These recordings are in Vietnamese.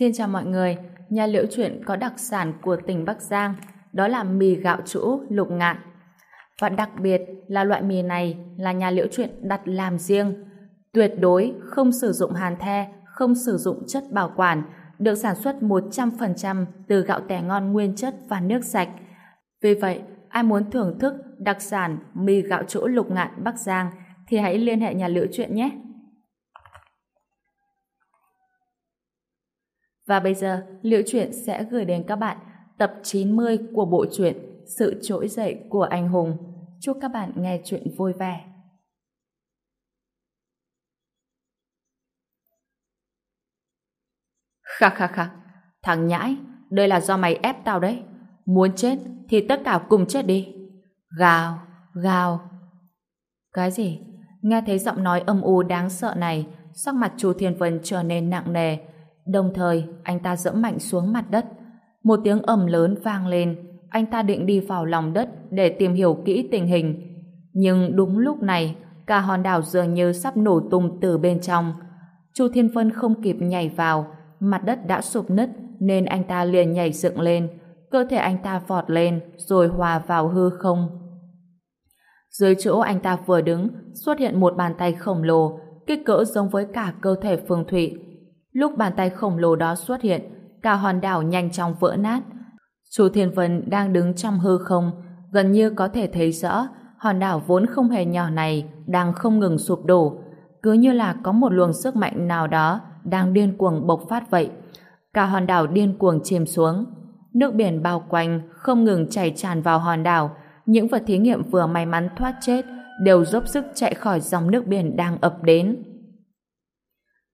Xin chào mọi người, nhà liễu chuyện có đặc sản của tỉnh Bắc Giang, đó là mì gạo chũ lục ngạn. Và đặc biệt là loại mì này là nhà liễu chuyện đặt làm riêng, tuyệt đối không sử dụng hàn the, không sử dụng chất bảo quản, được sản xuất 100% từ gạo tẻ ngon nguyên chất và nước sạch. Vì vậy, ai muốn thưởng thức đặc sản mì gạo chỗ lục ngạn Bắc Giang thì hãy liên hệ nhà liễu chuyện nhé. Và bây giờ, Liễu Chuyện sẽ gửi đến các bạn tập 90 của bộ truyện Sự trỗi dậy của anh hùng. Chúc các bạn nghe chuyện vui vẻ. Khắc khắc khắc, thằng nhãi, đây là do mày ép tao đấy. Muốn chết thì tất cả cùng chết đi. Gào, gào. Cái gì? Nghe thấy giọng nói âm u đáng sợ này, sắc mặt Chu Thiên Vân trở nên nặng nề, Đồng thời, anh ta dẫm mạnh xuống mặt đất. Một tiếng ầm lớn vang lên, anh ta định đi vào lòng đất để tìm hiểu kỹ tình hình. Nhưng đúng lúc này, cả hòn đảo dường như sắp nổ tung từ bên trong. Chu Thiên Vân không kịp nhảy vào, mặt đất đã sụp nứt nên anh ta liền nhảy dựng lên. Cơ thể anh ta vọt lên rồi hòa vào hư không. Dưới chỗ anh ta vừa đứng xuất hiện một bàn tay khổng lồ kích cỡ giống với cả cơ thể Phương Thụy Lúc bàn tay khổng lồ đó xuất hiện, cả hòn đảo nhanh chóng vỡ nát. Chu Thiên Vân đang đứng trong hư không, gần như có thể thấy rõ hòn đảo vốn không hề nhỏ này đang không ngừng sụp đổ, cứ như là có một luồng sức mạnh nào đó đang điên cuồng bộc phát vậy. Cả hòn đảo điên cuồng chìm xuống. Nước biển bao quanh không ngừng chảy tràn vào hòn đảo. Những vật thí nghiệm vừa may mắn thoát chết đều dốc sức chạy khỏi dòng nước biển đang ập đến.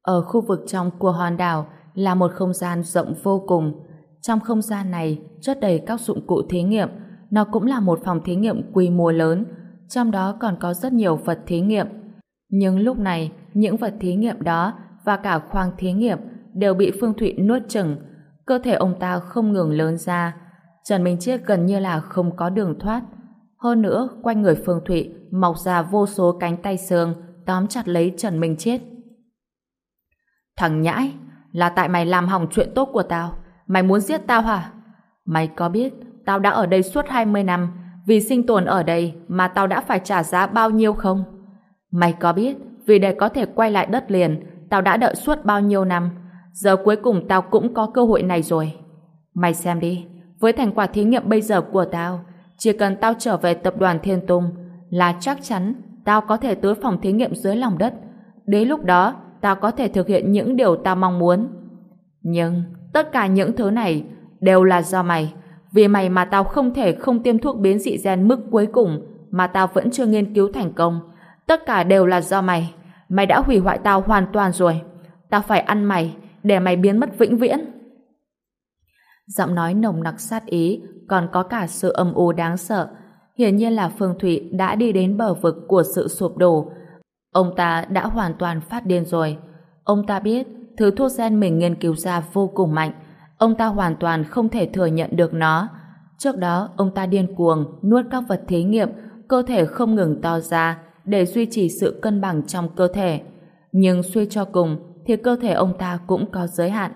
Ở khu vực trong của hòn đảo là một không gian rộng vô cùng. Trong không gian này chất đầy các dụng cụ thí nghiệm. Nó cũng là một phòng thí nghiệm quy mô lớn. Trong đó còn có rất nhiều vật thí nghiệm. Nhưng lúc này, những vật thí nghiệm đó và cả khoang thí nghiệm đều bị Phương Thụy nuốt chừng. Cơ thể ông ta không ngừng lớn ra. Trần Minh Chiết gần như là không có đường thoát. Hơn nữa, quanh người Phương Thụy mọc ra vô số cánh tay xương tóm chặt lấy Trần Minh Chiết. Thằng nhãi, là tại mày làm hỏng chuyện tốt của tao. Mày muốn giết tao hả? Mày có biết tao đã ở đây suốt 20 năm vì sinh tồn ở đây mà tao đã phải trả giá bao nhiêu không? Mày có biết vì để có thể quay lại đất liền tao đã đợi suốt bao nhiêu năm giờ cuối cùng tao cũng có cơ hội này rồi. Mày xem đi với thành quả thí nghiệm bây giờ của tao chỉ cần tao trở về tập đoàn Thiên Tung là chắc chắn tao có thể tới phòng thí nghiệm dưới lòng đất. Đến lúc đó ta có thể thực hiện những điều ta mong muốn. Nhưng tất cả những thứ này đều là do mày. Vì mày mà tao không thể không tiêm thuốc biến dị gen mức cuối cùng mà tao vẫn chưa nghiên cứu thành công. Tất cả đều là do mày. Mày đã hủy hoại tao hoàn toàn rồi. Tao phải ăn mày để mày biến mất vĩnh viễn. Giọng nói nồng nặc sát ý còn có cả sự âm u đáng sợ. Hiển nhiên là Phương Thụy đã đi đến bờ vực của sự sụp đổ Ông ta đã hoàn toàn phát điên rồi. Ông ta biết thứ thuốc gen mình nghiên cứu ra vô cùng mạnh. Ông ta hoàn toàn không thể thừa nhận được nó. Trước đó, ông ta điên cuồng nuốt các vật thí nghiệm, cơ thể không ngừng to ra để duy trì sự cân bằng trong cơ thể. Nhưng suy cho cùng thì cơ thể ông ta cũng có giới hạn.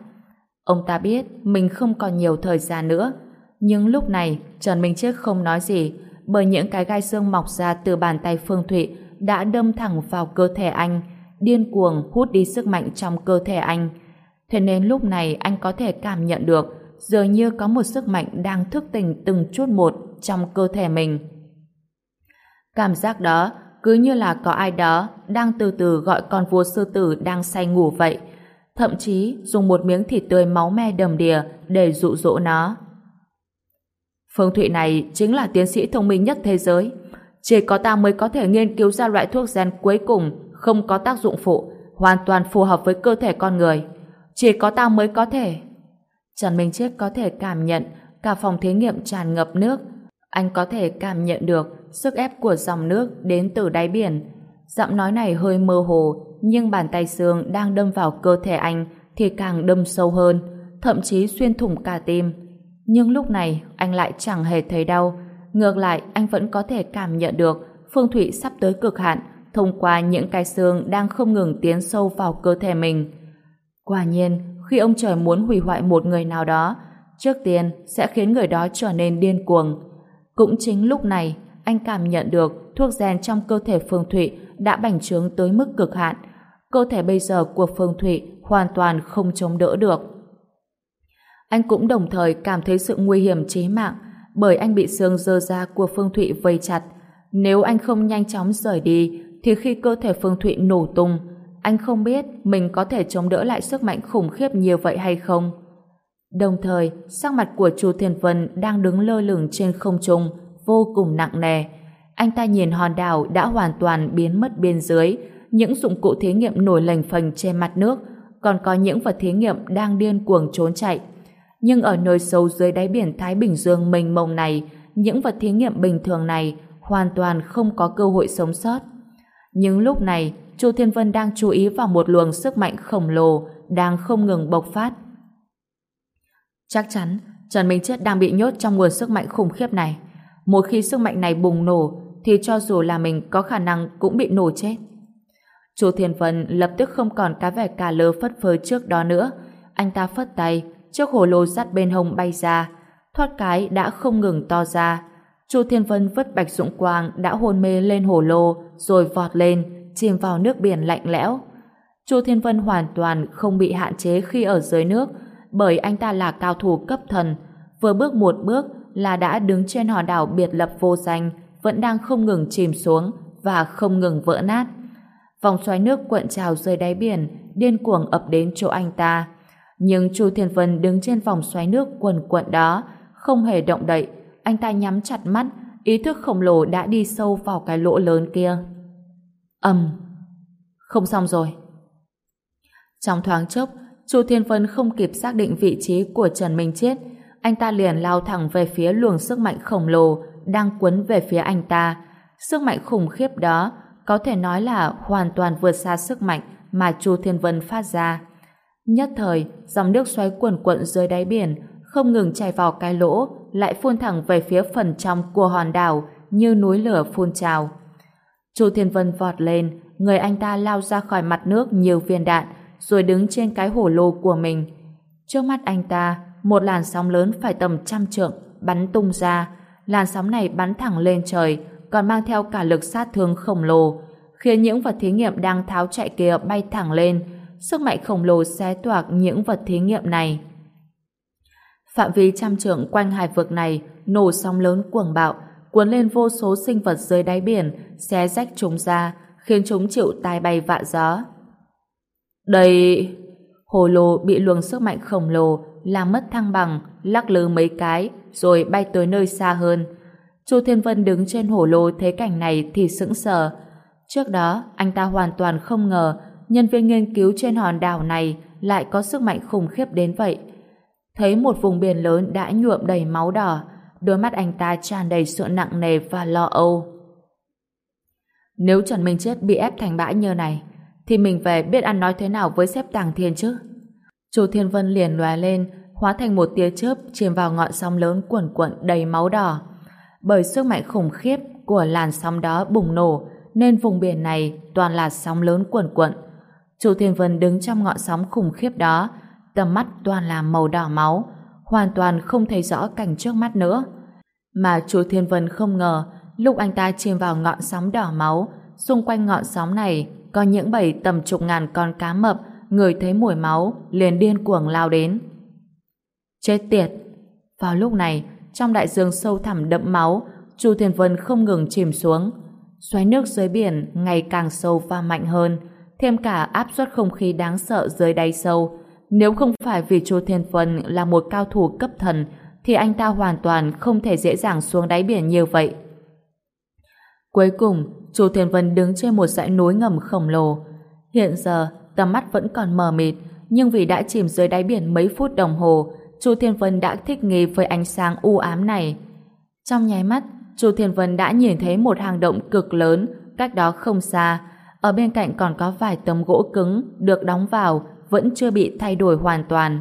Ông ta biết mình không còn nhiều thời gian nữa. Nhưng lúc này, Trần Minh chết không nói gì bởi những cái gai xương mọc ra từ bàn tay Phương Thụy đã đâm thẳng vào cơ thể anh, điên cuồng hút đi sức mạnh trong cơ thể anh. Thế nên lúc này anh có thể cảm nhận được dường như có một sức mạnh đang thức tỉnh từng chút một trong cơ thể mình. Cảm giác đó cứ như là có ai đó đang từ từ gọi con vua sư tử đang say ngủ vậy. Thậm chí dùng một miếng thịt tươi máu me đầm đìa để dụ dỗ nó. Phương Thụy này chính là tiến sĩ thông minh nhất thế giới. Chỉ có ta mới có thể nghiên cứu ra loại thuốc gen cuối cùng không có tác dụng phụ, hoàn toàn phù hợp với cơ thể con người. Chỉ có ta mới có thể. Trần Minh Chiết có thể cảm nhận cả phòng thí nghiệm tràn ngập nước. Anh có thể cảm nhận được sức ép của dòng nước đến từ đáy biển. Giọng nói này hơi mơ hồ, nhưng bàn tay xương đang đâm vào cơ thể anh thì càng đâm sâu hơn, thậm chí xuyên thủng cả tim. Nhưng lúc này anh lại chẳng hề thấy đau, Ngược lại, anh vẫn có thể cảm nhận được Phương Thụy sắp tới cực hạn thông qua những cái xương đang không ngừng tiến sâu vào cơ thể mình. Quả nhiên, khi ông trời muốn hủy hoại một người nào đó, trước tiên sẽ khiến người đó trở nên điên cuồng. Cũng chính lúc này, anh cảm nhận được thuốc gen trong cơ thể Phương Thụy đã bành trướng tới mức cực hạn. Cơ thể bây giờ của Phương Thụy hoàn toàn không chống đỡ được. Anh cũng đồng thời cảm thấy sự nguy hiểm chí mạng bởi anh bị xương dơ ra của Phương Thụy vây chặt. Nếu anh không nhanh chóng rời đi thì khi cơ thể Phương Thụy nổ tung anh không biết mình có thể chống đỡ lại sức mạnh khủng khiếp như vậy hay không. Đồng thời, sắc mặt của Chu Thiên Vân đang đứng lơ lửng trên không trung, vô cùng nặng nề. Anh ta nhìn hòn đảo đã hoàn toàn biến mất bên dưới, những dụng cụ thí nghiệm nổi lềnh phềnh trên mặt nước, còn có những vật thí nghiệm đang điên cuồng trốn chạy. Nhưng ở nơi sâu dưới đáy biển Thái Bình Dương mênh mông này, những vật thí nghiệm bình thường này hoàn toàn không có cơ hội sống sót. Nhưng lúc này, Chu Thiên Vân đang chú ý vào một luồng sức mạnh khổng lồ đang không ngừng bộc phát. Chắc chắn, Trần Minh Chết đang bị nhốt trong nguồn sức mạnh khủng khiếp này. Một khi sức mạnh này bùng nổ, thì cho dù là mình có khả năng cũng bị nổ chết. Chu Thiên Vân lập tức không còn cái vẻ cà lơ phất phơ trước đó nữa. Anh ta phất tay, chiếc hồ lô sát bên hông bay ra. Thoát cái đã không ngừng to ra. Chu Thiên Vân vứt Bạch Dũng Quang đã hôn mê lên hồ lô, rồi vọt lên, chìm vào nước biển lạnh lẽo. Chu Thiên Vân hoàn toàn không bị hạn chế khi ở dưới nước, bởi anh ta là cao thủ cấp thần, vừa bước một bước là đã đứng trên hòn đảo biệt lập vô danh, vẫn đang không ngừng chìm xuống và không ngừng vỡ nát. Vòng xoáy nước cuộn trào dưới đáy biển, điên cuồng ập đến chỗ anh ta. Nhưng Chu Thiên Vân đứng trên vòng xoáy nước quần quận đó, không hề động đậy, anh ta nhắm chặt mắt, ý thức khổng lồ đã đi sâu vào cái lỗ lớn kia. Ầm. Không xong rồi. Trong thoáng chốc chu thiên vân không kịp xác định vị trí của trần minh chết anh ta liền lao thẳng về phía luồng sức mạnh khổng lồ đang quấn về phía anh ta. Sức mạnh khủng khiếp đó có thể nói là hoàn toàn vượt xa sức mạnh mà chu thiên vân phát ra nhất thời dòng nước xoáy cuồn cuộn dưới đáy biển không ngừng chảy vào cái lỗ lại phun thẳng về phía phần trong của hòn đảo như núi lửa phun trào Chu Thiên Vân vọt lên, người anh ta lao ra khỏi mặt nước nhiều viên đạn, rồi đứng trên cái hổ lô của mình. Trước mắt anh ta, một làn sóng lớn phải tầm trăm trượng, bắn tung ra. Làn sóng này bắn thẳng lên trời, còn mang theo cả lực sát thương khổng lồ, khiến những vật thí nghiệm đang tháo chạy kia bay thẳng lên, sức mạnh khổng lồ xé toạc những vật thí nghiệm này. Phạm vi trăm trượng quanh hải vực này nổ sóng lớn cuồng bạo, cuốn lên vô số sinh vật dưới đáy biển, xé rách chúng ra, khiến chúng chịu tai bay vạ gió. Đây... Hồ lô bị luồng sức mạnh khổng lồ làm mất thăng bằng, lắc lư mấy cái, rồi bay tới nơi xa hơn. Chu Thiên Vân đứng trên hồ lô thấy cảnh này thì sững sờ. Trước đó, anh ta hoàn toàn không ngờ nhân viên nghiên cứu trên hòn đảo này lại có sức mạnh khủng khiếp đến vậy. Thấy một vùng biển lớn đã nhuộm đầy máu đỏ, đôi mắt anh ta tràn đầy sự nặng nề và lo âu. Nếu Trần Minh Chết bị ép thành bãi như này, thì mình về biết ăn nói thế nào với sếp Tàng Thiên chứ? Chu Thiên Vân liền lóe lên, hóa thành một tia chớp chìm vào ngọn sóng lớn cuộn cuộn đầy máu đỏ. Bởi sức mạnh khủng khiếp của làn sóng đó bùng nổ, nên vùng biển này toàn là sóng lớn cuộn cuộn. Chu Thiên Vân đứng trong ngọn sóng khủng khiếp đó, tầm mắt toàn là màu đỏ máu, hoàn toàn không thấy rõ cảnh trước mắt nữa. Mà chú Thiên Vân không ngờ, lúc anh ta chìm vào ngọn sóng đỏ máu, xung quanh ngọn sóng này có những bầy tầm chục ngàn con cá mập, người thấy mùi máu, liền điên cuồng lao đến. Chết tiệt! Vào lúc này, trong đại dương sâu thẳm đậm máu, Chu Thiên Vân không ngừng chìm xuống. Xoáy nước dưới biển ngày càng sâu và mạnh hơn, thêm cả áp suất không khí đáng sợ dưới đáy sâu, nếu không phải vì Chu Thiên Phân là một cao thủ cấp thần, thì anh ta hoàn toàn không thể dễ dàng xuống đáy biển như vậy. Cuối cùng, Chu Thiên Vân đứng trên một dãy núi ngầm khổng lồ. Hiện giờ, tầm mắt vẫn còn mờ mịt, nhưng vì đã chìm dưới đáy biển mấy phút đồng hồ, Chu Thiên Vân đã thích nghi với ánh sáng u ám này. Trong nháy mắt, Chu Thiên Vân đã nhìn thấy một hang động cực lớn, cách đó không xa. Ở bên cạnh còn có vài tấm gỗ cứng được đóng vào vẫn chưa bị thay đổi hoàn toàn.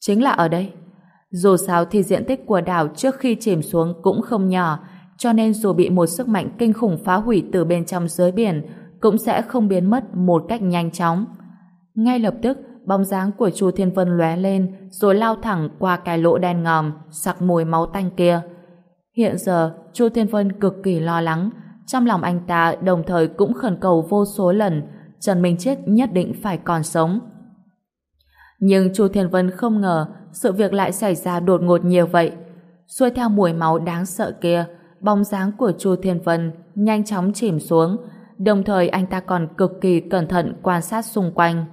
Chính là ở đây. Dù sao thì diện tích của đảo trước khi chìm xuống cũng không nhỏ, cho nên dù bị một sức mạnh kinh khủng phá hủy từ bên trong dưới biển, cũng sẽ không biến mất một cách nhanh chóng. Ngay lập tức, bóng dáng của Chu Thiên Vân lóe lên rồi lao thẳng qua cái lỗ đen ngòm sặc mùi máu tanh kia. Hiện giờ, Chu Thiên Vân cực kỳ lo lắng, trong lòng anh ta đồng thời cũng khẩn cầu vô số lần Trần Minh Chết nhất định phải còn sống. Nhưng Chu Thiên Vân không ngờ sự việc lại xảy ra đột ngột nhiều vậy. Xuôi theo mùi máu đáng sợ kia, bóng dáng của Chu Thiên Vân nhanh chóng chìm xuống, đồng thời anh ta còn cực kỳ cẩn thận quan sát xung quanh.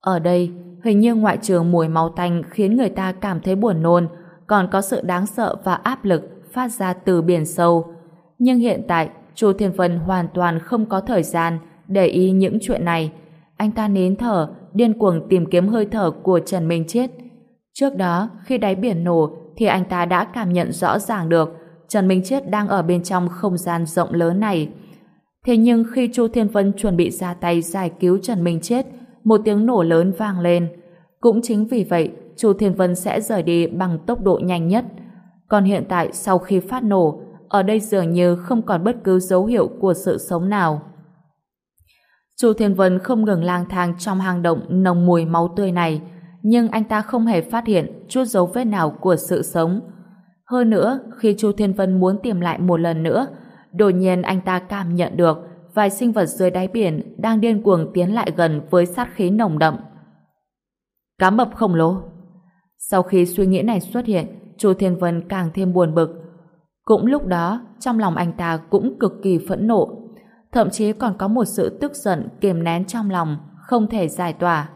Ở đây, hình như ngoại trừ mùi máu tanh khiến người ta cảm thấy buồn nôn, còn có sự đáng sợ và áp lực phát ra từ biển sâu. Nhưng hiện tại, Chu Thiên Vân hoàn toàn không có thời gian để ý những chuyện này. Anh ta nín thở, điên cuồng tìm kiếm hơi thở của Trần Minh Chết. Trước đó, khi đáy biển nổ, thì anh ta đã cảm nhận rõ ràng được Trần Minh Chết đang ở bên trong không gian rộng lớn này. Thế nhưng khi Chu Thiên Vân chuẩn bị ra tay giải cứu Trần Minh Chết, một tiếng nổ lớn vang lên. Cũng chính vì vậy, Chu Thiên Vân sẽ rời đi bằng tốc độ nhanh nhất. Còn hiện tại sau khi phát nổ, ở đây dường như không còn bất cứ dấu hiệu của sự sống nào. Chu Thiên Vân không ngừng lang thang trong hang động nồng mùi máu tươi này, nhưng anh ta không hề phát hiện chút dấu vết nào của sự sống. Hơn nữa, khi Chu Thiên Vân muốn tìm lại một lần nữa, đột nhiên anh ta cảm nhận được vài sinh vật dưới đáy biển đang điên cuồng tiến lại gần với sát khí nồng đậm. Cá mập khổng lồ. Sau khi suy nghĩ này xuất hiện, Chu Thiên Vân càng thêm buồn bực. Cũng lúc đó, trong lòng anh ta cũng cực kỳ phẫn nộ. Thậm chí còn có một sự tức giận kiềm nén trong lòng, không thể giải tỏa.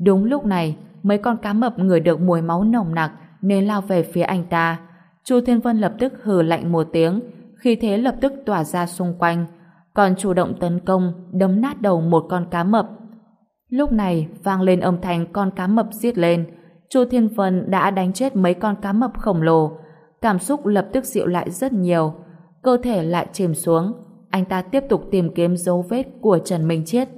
Đúng lúc này, mấy con cá mập người được mùi máu nồng nặc nên lao về phía anh ta. Chu Thiên Vân lập tức hừ lạnh một tiếng, khi thế lập tức tỏa ra xung quanh, còn chủ động tấn công, đấm nát đầu một con cá mập. Lúc này, vang lên âm thanh con cá mập giết lên. Chu Thiên Vân đã đánh chết mấy con cá mập khổng lồ. Cảm xúc lập tức dịu lại rất nhiều. Cơ thể lại chìm xuống. Anh ta tiếp tục tìm kiếm dấu vết của Trần Minh Chiết.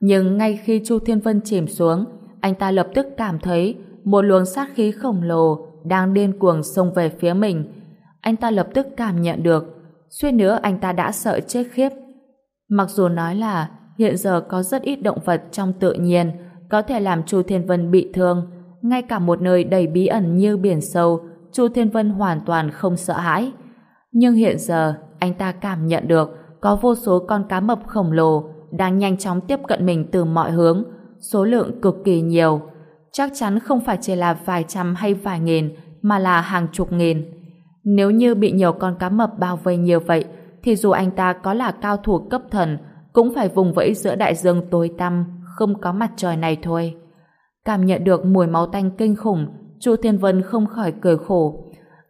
Nhưng ngay khi Chu Thiên Vân chìm xuống, anh ta lập tức cảm thấy một luồng sát khí khổng lồ đang điên cuồng xông về phía mình. Anh ta lập tức cảm nhận được, suýt nữa anh ta đã sợ chết khiếp. Mặc dù nói là hiện giờ có rất ít động vật trong tự nhiên có thể làm Chu Thiên Vân bị thương, ngay cả một nơi đầy bí ẩn như biển sâu, Chu Thiên Vân hoàn toàn không sợ hãi. Nhưng hiện giờ, anh ta cảm nhận được có vô số con cá mập khổng lồ đang nhanh chóng tiếp cận mình từ mọi hướng, số lượng cực kỳ nhiều. Chắc chắn không phải chỉ là vài trăm hay vài nghìn, mà là hàng chục nghìn. Nếu như bị nhiều con cá mập bao vây nhiều vậy, thì dù anh ta có là cao thủ cấp thần, cũng phải vùng vẫy giữa đại dương tối tăm, không có mặt trời này thôi. Cảm nhận được mùi máu tanh kinh khủng, Chu Thiên Vân không khỏi cười khổ.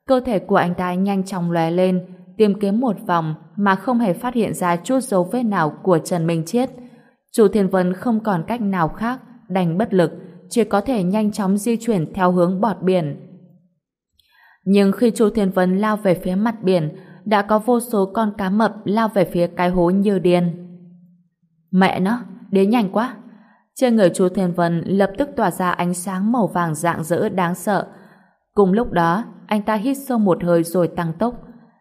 Cơ thể của anh ta nhanh chóng lóe lên, tìm kiếm một vòng mà không hề phát hiện ra chút dấu vết nào của Trần Minh Chiết. Chu Thiên Vân không còn cách nào khác, đành bất lực, chỉ có thể nhanh chóng di chuyển theo hướng bọt biển. Nhưng khi Chu Thiên Vân lao về phía mặt biển, đã có vô số con cá mập lao về phía cái hố như điên. Mẹ nó, đến nhanh quá! Trên người Chu Thiên Vân lập tức tỏa ra ánh sáng màu vàng rạng rỡ đáng sợ. Cùng lúc đó, anh ta hít sâu một hơi rồi tăng tốc.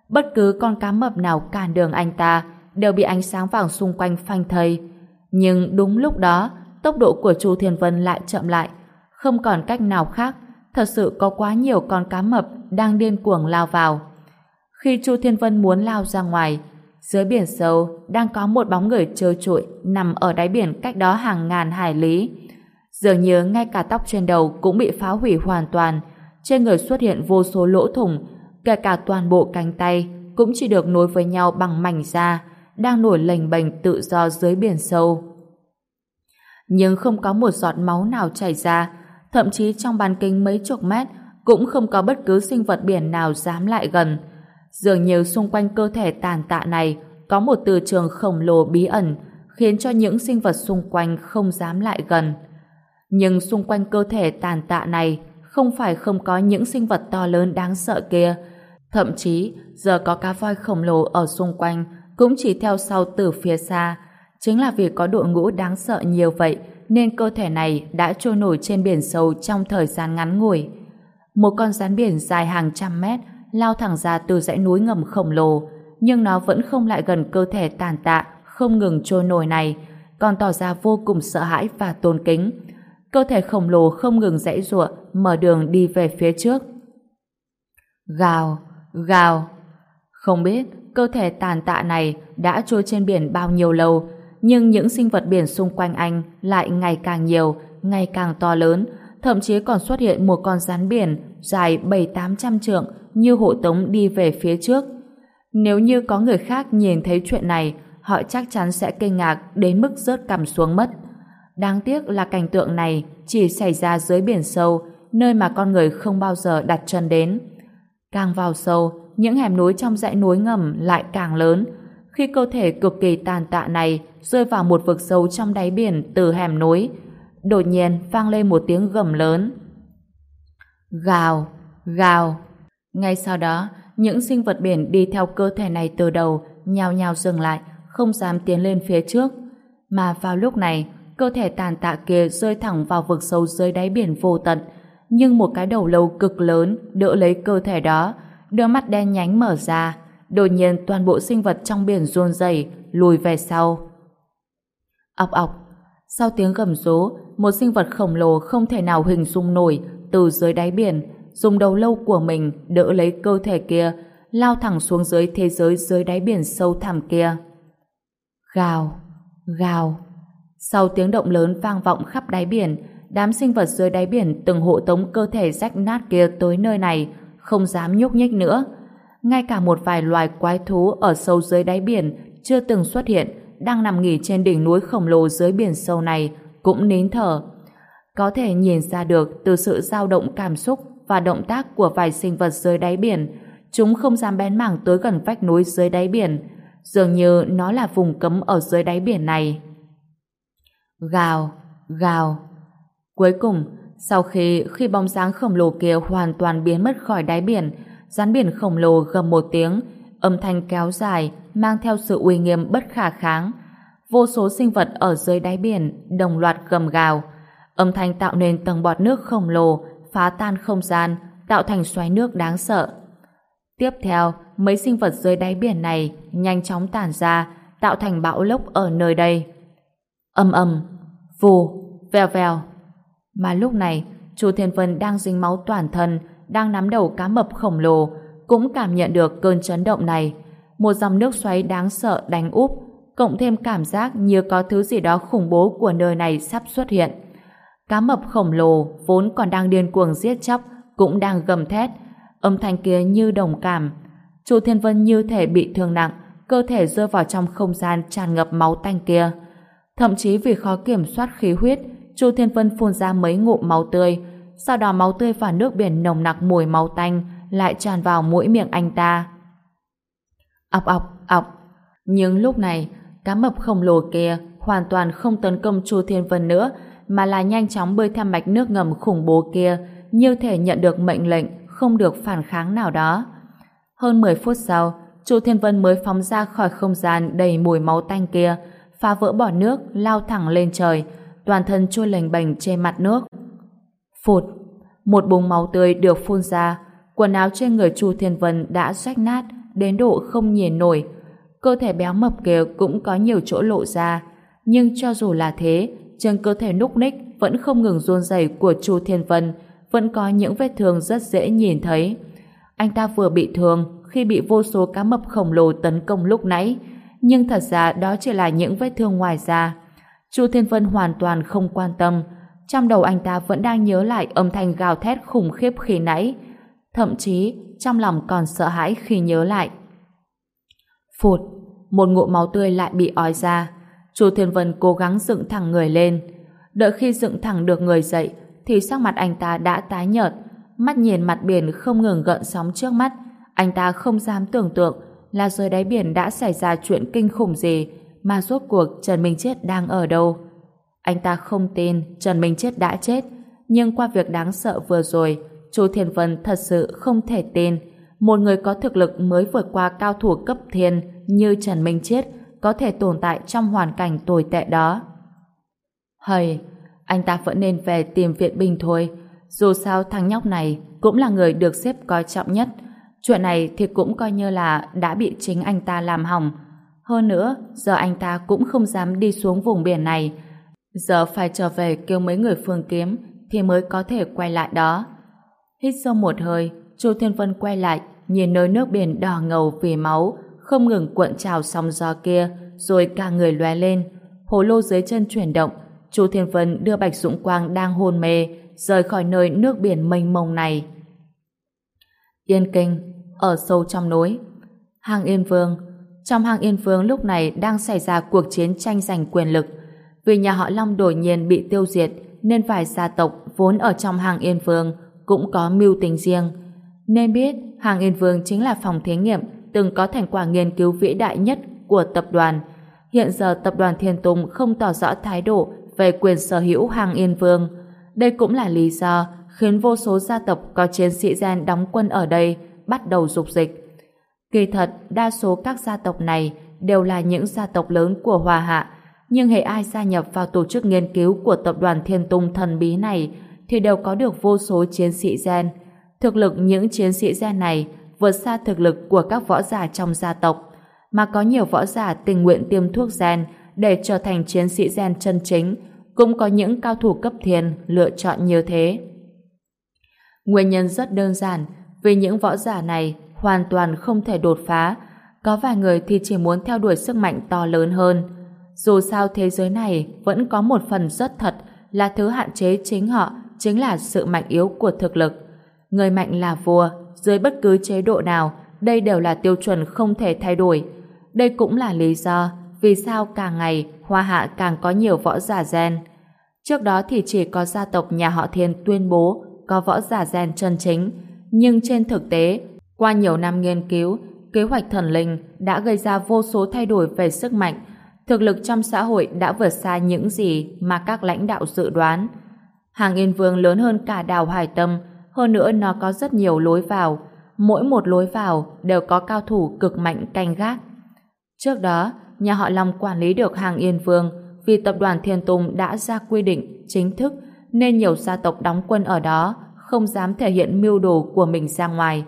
Bất cứ con cá mập nào cản đường anh ta đều bị ánh sáng vàng xung quanh phanh thây. Nhưng đúng lúc đó, tốc độ của Chu Thiên Vân lại chậm lại. Không còn cách nào khác, thật sự có quá nhiều con cá mập đang điên cuồng lao vào. Khi Chu Thiên Vân muốn lao ra ngoài, dưới biển sâu đang có một bóng người trơ trụi nằm ở đáy biển cách đó hàng ngàn hải lý. Dường như ngay cả tóc trên đầu cũng bị phá hủy hoàn toàn, trên người xuất hiện vô số lỗ thủng, kể cả toàn bộ cánh tay cũng chỉ được nối với nhau bằng mảnh da, đang nổi lềnh bềnh tự do dưới biển sâu. Nhưng không có một giọt máu nào chảy ra, thậm chí trong bán kính mấy chục mét cũng không có bất cứ sinh vật biển nào dám lại gần. Dường như xung quanh cơ thể tàn tạ này có một từ trường khổng lồ bí ẩn khiến cho những sinh vật xung quanh không dám lại gần. Nhưng xung quanh cơ thể tàn tạ này không phải không có những sinh vật to lớn đáng sợ kia. Thậm chí, giờ có cá voi khổng lồ ở xung quanh cũng chỉ theo sau từ phía xa. Chính là vì có đội ngũ đáng sợ nhiều vậy nên cơ thể này đã trôi nổi trên biển sâu trong thời gian ngắn ngủi. Một con rắn biển dài hàng trăm mét lao thẳng ra từ dãy núi ngầm khổng lồ, nhưng nó vẫn không lại gần cơ thể tàn tạ, không ngừng trôi nổi này, còn tỏ ra vô cùng sợ hãi và tôn kính. Cơ thể khổng lồ không ngừng dãy ruộng, mở đường đi về phía trước. Gào, gào. Không biết cơ thể tàn tạ này đã trôi trên biển bao nhiêu lâu, nhưng những sinh vật biển xung quanh anh lại ngày càng nhiều, ngày càng to lớn, thậm chí còn xuất hiện một con rắn biển dài 7-800 trượng như hộ tống đi về phía trước. Nếu như có người khác nhìn thấy chuyện này, họ chắc chắn sẽ kinh ngạc đến mức rớt cằm xuống mất. Đáng tiếc là cảnh tượng này chỉ xảy ra dưới biển sâu, nơi mà con người không bao giờ đặt chân đến. Càng vào sâu, những hẻm núi trong dãy núi ngầm lại càng lớn. Khi cơ thể cực kỳ tàn tạ này rơi vào một vực sâu trong đáy biển từ hẻm núi, đột nhiên vang lên một tiếng gầm lớn. Gào, gào. Ngay sau đó, những sinh vật biển đi theo cơ thể này từ đầu nhào nhào dừng lại, không dám tiến lên phía trước. Mà vào lúc này, cơ thể tàn tạ kia rơi thẳng vào vực sâu dưới đáy biển vô tận, nhưng một cái đầu lâu cực lớn đỡ lấy cơ thể đó, đôi mắt đen nhánh mở ra, đột nhiên toàn bộ sinh vật trong biển run rẩy lùi về sau. Ọc ọc, sau tiếng gầm rú, một sinh vật khổng lồ không thể nào hình dung nổi từ dưới đáy biển, dùng đầu lâu của mình đỡ lấy cơ thể kia, lao thẳng xuống dưới thế giới dưới đáy biển sâu thẳm kia. Gào, gào. Sau tiếng động lớn vang vọng khắp đáy biển, đám sinh vật dưới đáy biển từng hộ tống cơ thể rách nát kia tới nơi này, không dám nhúc nhích nữa. Ngay cả một vài loài quái thú ở sâu dưới đáy biển chưa từng xuất hiện, đang nằm nghỉ trên đỉnh núi khổng lồ dưới biển sâu này, cũng nín thở. Có thể nhìn ra được từ sự dao động cảm xúc và động tác của vài sinh vật dưới đáy biển, chúng không dám bén mảng tới gần vách núi dưới đáy biển, dường như nó là vùng cấm ở dưới đáy biển này. Gào, gào. Cuối cùng, sau khi khi bóng dáng khổng lồ kia hoàn toàn biến mất khỏi đáy biển, rắn biển khổng lồ gầm một tiếng, âm thanh kéo dài, mang theo sự uy nghiêm bất khả kháng. Vô số sinh vật ở dưới đáy biển đồng loạt gầm gào. Âm thanh tạo nên tầng bọt nước khổng lồ, phá tan không gian, tạo thành xoáy nước đáng sợ. Tiếp theo, mấy sinh vật dưới đáy biển này nhanh chóng tản ra, tạo thành bão lốc ở nơi đây. Âm ầm vù, vèo vèo. Mà lúc này, Chu Thiên Vân đang dính máu toàn thân, đang nắm đầu cá mập khổng lồ, cũng cảm nhận được cơn chấn động này. Một dòng nước xoáy đáng sợ đánh úp, cộng thêm cảm giác như có thứ gì đó khủng bố của nơi này sắp xuất hiện. Cá mập khổng lồ vốn còn đang điên cuồng giết chóc, cũng đang gầm thét, âm thanh kia như đồng cảm. Chu Thiên Vân như thể bị thương nặng, cơ thể rơi vào trong không gian tràn ngập máu tanh kia. Thậm chí vì khó kiểm soát khí huyết, Chu Thiên Vân phun ra mấy ngụm máu tươi, sau đó máu tươi và nước biển nồng nặc mùi máu tanh lại tràn vào mũi miệng anh ta. Ọc ọc, ọc. Nhưng lúc này, cá mập khổng lồ kia hoàn toàn không tấn công Chu Thiên Vân nữa, mà là nhanh chóng bơi theo mạch nước ngầm khủng bố kia, như thể nhận được mệnh lệnh không được phản kháng nào đó. Hơn 10 phút sau, Chu Thiên Vân mới phóng ra khỏi không gian đầy mùi máu tanh kia, phá vỡ bỏ nước, lao thẳng lên trời, toàn thân trôi lềnh bềnh trên mặt nước. Phụt, một bùng máu tươi được phun ra, quần áo trên người Chu Thiên Vân đã rách nát đến độ không nhìn nổi. Cơ thể béo mập kia cũng có nhiều chỗ lộ ra, nhưng cho dù là thế, trên cơ thể núc ních vẫn không ngừng run rẩy của Chu Thiên Vân, vẫn có những vết thương rất dễ nhìn thấy. Anh ta vừa bị thương khi bị vô số cá mập khổng lồ tấn công lúc nãy, nhưng thật ra đó chỉ là những vết thương ngoài da. Chu Thiên Vân hoàn toàn không quan tâm, trong đầu anh ta vẫn đang nhớ lại âm thanh gào thét khủng khiếp khi nãy, thậm chí trong lòng còn sợ hãi khi nhớ lại. Phụt, một ngụm máu tươi lại bị ói ra. Chu Thiên Vân cố gắng dựng thẳng người lên. Đợi khi dựng thẳng được người dậy, thì sắc mặt anh ta đã tái nhợt, mắt nhìn mặt biển không ngừng gợn sóng trước mắt. Anh ta không dám tưởng tượng là dưới đáy biển đã xảy ra chuyện kinh khủng gì, mà rốt cuộc Trần Minh Chết đang ở đâu. Anh ta không tin Trần Minh Chết đã chết, nhưng qua việc đáng sợ vừa rồi, Chu Thiên Vân thật sự không thể tin một người có thực lực mới vượt qua cao thủ cấp thiên như Trần Minh Chết có thể tồn tại trong hoàn cảnh tồi tệ đó. Hầy, anh ta vẫn nên về tìm viện binh thôi. Dù sao thằng nhóc này cũng là người được xếp coi trọng nhất. Chuyện này thì cũng coi như là đã bị chính anh ta làm hỏng. Hơn nữa, giờ anh ta cũng không dám đi xuống vùng biển này. Giờ phải trở về kêu mấy người phương kiếm thì mới có thể quay lại đó. Hít sâu một hơi, Chu Thiên Vân quay lại, nhìn nơi nước biển đỏ ngầu vì máu, không ngừng cuộn trào sóng gió kia, rồi cả người lóe lên. Hồ lô dưới chân chuyển động, Chu Thiên Vân đưa Bạch Dũng Quang đang hôn mê, rời khỏi nơi nước biển mênh mông này. Yên Kinh, ở sâu trong núi. Hang Yên Vương Trong hang Yên Vương lúc này đang xảy ra cuộc chiến tranh giành quyền lực. Vì nhà họ Long đột nhiên bị tiêu diệt, nên vài gia tộc vốn ở trong hang Yên Vương cũng có mưu tính riêng. Nên biết, hang Yên Vương chính là phòng thí nghiệm từng có thành quả nghiên cứu vĩ đại nhất của tập đoàn. Hiện giờ tập đoàn Thiên Tùng không tỏ rõ thái độ về quyền sở hữu hàng Yên Vương. Đây cũng là lý do khiến vô số gia tộc có chiến sĩ gen đóng quân ở đây bắt đầu dục dịch. Kỳ thật, đa số các gia tộc này đều là những gia tộc lớn của Hòa Hạ, nhưng hệ ai gia nhập vào tổ chức nghiên cứu của tập đoàn Thiên tùng thần bí này thì đều có được vô số chiến sĩ gen. Thực lực những chiến sĩ gen này vượt xa thực lực của các võ giả trong gia tộc, mà có nhiều võ giả tình nguyện tiêm thuốc gen để trở thành chiến sĩ gen chân chính, cũng có những cao thủ cấp thiên lựa chọn như thế. Nguyên nhân rất đơn giản, vì những võ giả này hoàn toàn không thể đột phá, có vài người thì chỉ muốn theo đuổi sức mạnh to lớn hơn. Dù sao thế giới này vẫn có một phần rất thật là thứ hạn chế chính họ chính là sự mạnh yếu của thực lực. Người mạnh là vua, dưới bất cứ chế độ nào, đây đều là tiêu chuẩn không thể thay đổi. Đây cũng là lý do vì sao càng ngày Hoa Hạ càng có nhiều võ giả gen. Trước đó thì chỉ có gia tộc nhà họ Thiên tuyên bố có võ giả gen chân chính, nhưng trên thực tế, qua nhiều năm nghiên cứu, kế hoạch thần linh đã gây ra vô số thay đổi về sức mạnh, thực lực trong xã hội đã vượt xa những gì mà các lãnh đạo dự đoán. Hàng Yên Vương lớn hơn cả đảo Hải Tâm, hơn nữa nó có rất nhiều lối vào, mỗi một lối vào đều có cao thủ cực mạnh canh gác. Trước đó, nhà họ Long quản lý được Hàng Yên Vương vì tập đoàn Thiên Tùng đã ra quy định chính thức nên nhiều gia tộc đóng quân ở đó không dám thể hiện mưu đồ của mình ra ngoài.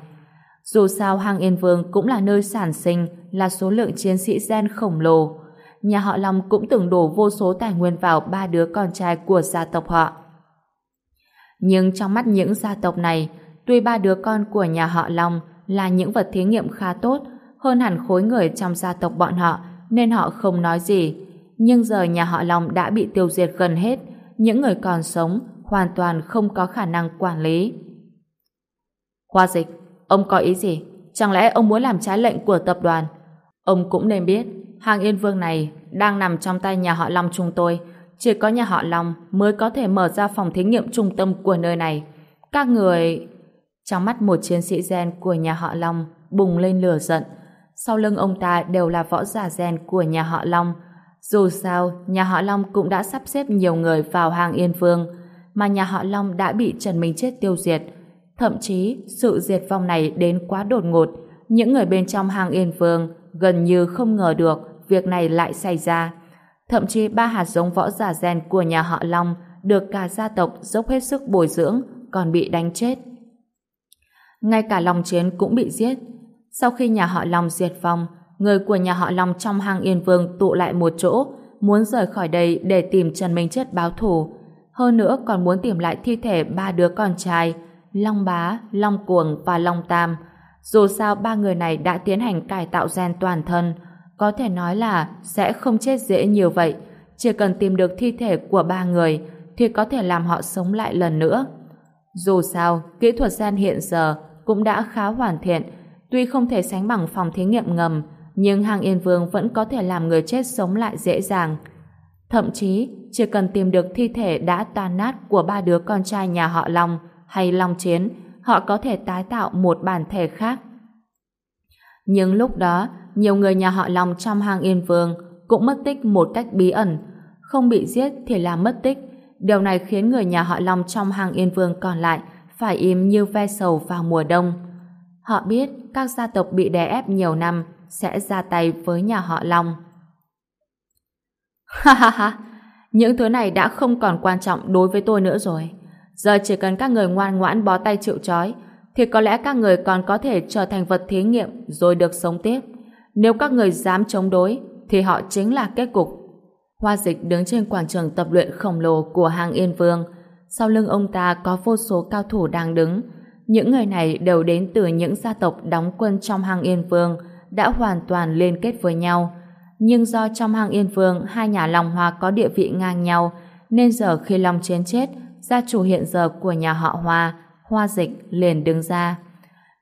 Dù sao Hàng Yên Vương cũng là nơi sản sinh là số lượng chiến sĩ gen khổng lồ. Nhà họ Long cũng từng đổ vô số tài nguyên vào ba đứa con trai của gia tộc họ. Nhưng trong mắt những gia tộc này, tuy ba đứa con của nhà họ Long là những vật thí nghiệm khá tốt, hơn hẳn khối người trong gia tộc bọn họ, nên họ không nói gì. Nhưng giờ nhà họ Long đã bị tiêu diệt gần hết, những người còn sống hoàn toàn không có khả năng quản lý. Hoa dịch, ông có ý gì? Chẳng lẽ ông muốn làm trái lệnh của tập đoàn? Ông cũng nên biết, hàng Yên Vương này đang nằm trong tay nhà họ Long chúng tôi. Chỉ có nhà họ Long mới có thể mở ra phòng thí nghiệm trung tâm của nơi này. Các người... Trong mắt một chiến sĩ gen của nhà họ Long bùng lên lửa giận. Sau lưng ông ta đều là võ giả gen của nhà họ Long. Dù sao, nhà họ Long cũng đã sắp xếp nhiều người vào hàng Yên Vương mà nhà họ Long đã bị Trần Minh Chết tiêu diệt. Thậm chí, sự diệt vong này đến quá đột ngột. Những người bên trong hàng Yên Vương gần như không ngờ được việc này lại xảy ra. Thậm chí ba hạt giống võ giả rèn của nhà họ Long được cả gia tộc dốc hết sức bồi dưỡng còn bị đánh chết. Ngay cả Long Chiến cũng bị giết. Sau khi nhà họ Long diệt vong, người của nhà họ Long trong hang Yên Vương tụ lại một chỗ, muốn rời khỏi đây để tìm Trần Minh Chết báo thù hơn nữa còn muốn tìm lại thi thể ba đứa con trai, Long Bá, Long Cuồng và Long Tam. Dù sao ba người này đã tiến hành cải tạo gen toàn thân, có thể nói là sẽ không chết dễ nhiều vậy. Chỉ cần tìm được thi thể của ba người thì có thể làm họ sống lại lần nữa. Dù sao, kỹ thuật gen hiện giờ cũng đã khá hoàn thiện, tuy không thể sánh bằng phòng thí nghiệm ngầm, nhưng hàng Yên Vương vẫn có thể làm người chết sống lại dễ dàng. Thậm chí, chỉ cần tìm được thi thể đã tan nát của ba đứa con trai nhà họ Long hay Long Chiến, họ có thể tái tạo một bản thể khác. Nhưng lúc đó, nhiều người nhà họ Long trong hang Yên Vương cũng mất tích một cách bí ẩn. Không bị giết thì là mất tích. Điều này khiến người nhà họ Long trong hang Yên Vương còn lại phải im như ve sầu vào mùa đông. Họ biết các gia tộc bị đè ép nhiều năm sẽ ra tay với nhà họ Long. Ha ha ha, những thứ này đã không còn quan trọng đối với tôi nữa rồi. Giờ chỉ cần các người ngoan ngoãn bó tay chịu trói, thì có lẽ các người còn có thể trở thành vật thí nghiệm rồi được sống tiếp. Nếu các người dám chống đối, thì họ chính là kết cục. Hoa dịch đứng trên quảng trường tập luyện khổng lồ của hàng Yên Vương. Sau lưng ông ta có vô số cao thủ đang đứng. Những người này đều đến từ những gia tộc đóng quân trong hàng Yên Vương, đã hoàn toàn liên kết với nhau. Nhưng do trong hàng Yên Vương hai nhà Long Hoa có địa vị ngang nhau, nên giờ khi Long Chiến chết, gia chủ hiện giờ của nhà họ Hoa, Hoa Dịch liền đứng ra.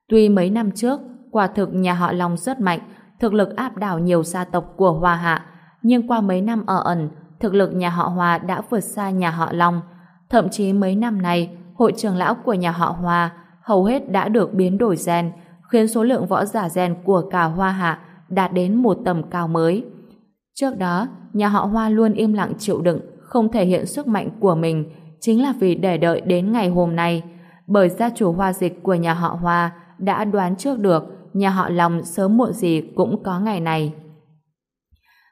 Tuy mấy năm trước, quả thực nhà họ Long rất mạnh, thực lực áp đảo nhiều gia tộc của Hoa Hạ, nhưng qua mấy năm ở ẩn, thực lực nhà họ Hoa đã vượt xa nhà họ Long. Thậm chí mấy năm này, hội trưởng lão của nhà họ Hoa hầu hết đã được biến đổi gen, khiến số lượng võ giả gen của cả Hoa Hạ đạt đến một tầm cao mới. Trước đó, nhà họ Hoa luôn im lặng chịu đựng, không thể hiện sức mạnh của mình, chính là vì để đợi đến ngày hôm nay. Bởi gia chủ hoa dịch của nhà họ Hoa đã đoán trước được nhà họ Long sớm muộn gì cũng có ngày này.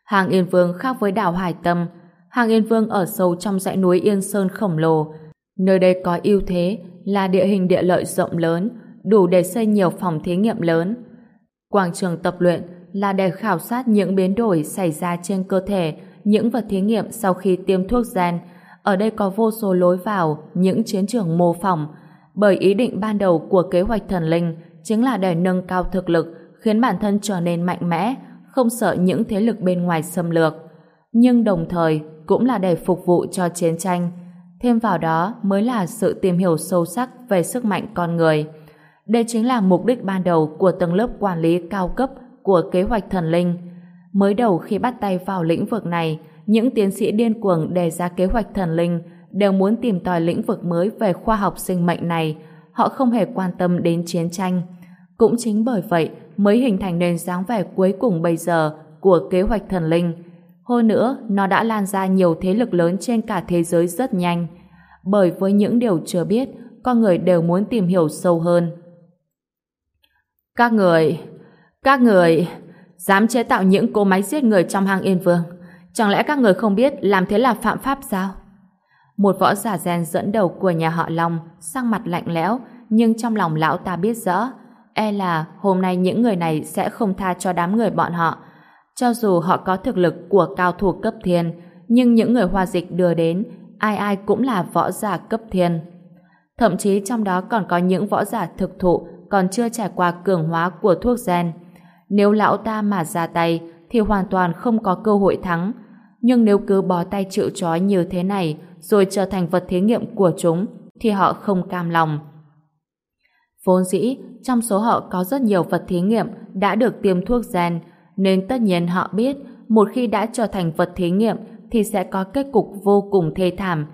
Hàng Yên Vương khác với đảo Hải Tâm. Hàng Yên Vương ở sâu trong dãy núi Yên Sơn khổng lồ. Nơi đây có ưu thế là địa hình địa lợi rộng lớn, đủ để xây nhiều phòng thí nghiệm lớn. Quảng trường tập luyện là để khảo sát những biến đổi xảy ra trên cơ thể những vật thí nghiệm sau khi tiêm thuốc gen. Ở đây có vô số lối vào, những chiến trường mô phỏng. Bởi ý định ban đầu của kế hoạch thần linh chính là để nâng cao thực lực, khiến bản thân trở nên mạnh mẽ, không sợ những thế lực bên ngoài xâm lược. Nhưng đồng thời cũng là để phục vụ cho chiến tranh. Thêm vào đó mới là sự tìm hiểu sâu sắc về sức mạnh con người. Đây chính là mục đích ban đầu của tầng lớp quản lý cao cấp của kế hoạch thần linh. Mới đầu khi bắt tay vào lĩnh vực này, những tiến sĩ điên cuồng đề ra kế hoạch thần linh đều muốn tìm tòi lĩnh vực mới về khoa học sinh mệnh này. Họ không hề quan tâm đến chiến tranh. Cũng chính bởi vậy mới hình thành nền dáng vẻ cuối cùng bây giờ của kế hoạch thần linh. Hơn nữa, nó đã lan ra nhiều thế lực lớn trên cả thế giới rất nhanh. Bởi với những điều chưa biết, con người đều muốn tìm hiểu sâu hơn. Các người, các người dám chế tạo những cỗ máy giết người trong hang Yên Vương. Chẳng lẽ các người không biết làm thế là phạm pháp sao? Một võ giả gen dẫn đầu của nhà họ Long sang mặt lạnh lẽo, nhưng trong lòng lão ta biết rõ e là hôm nay những người này sẽ không tha cho đám người bọn họ. Cho dù họ có thực lực của cao thủ cấp thiên, nhưng những người hoa dịch đưa đến, ai ai cũng là võ giả cấp thiên. Thậm chí trong đó còn có những võ giả thực thụ còn chưa trải qua cường hóa của thuốc gen. Nếu lão ta mà ra tay, thì hoàn toàn không có cơ hội thắng. Nhưng nếu cứ bó tay chịu trói như thế này rồi trở thành vật thí nghiệm của chúng thì họ không cam lòng. Vốn dĩ, trong số họ có rất nhiều vật thí nghiệm đã được tiêm thuốc gen nên tất nhiên họ biết một khi đã trở thành vật thí nghiệm thì sẽ có kết cục vô cùng thê thảm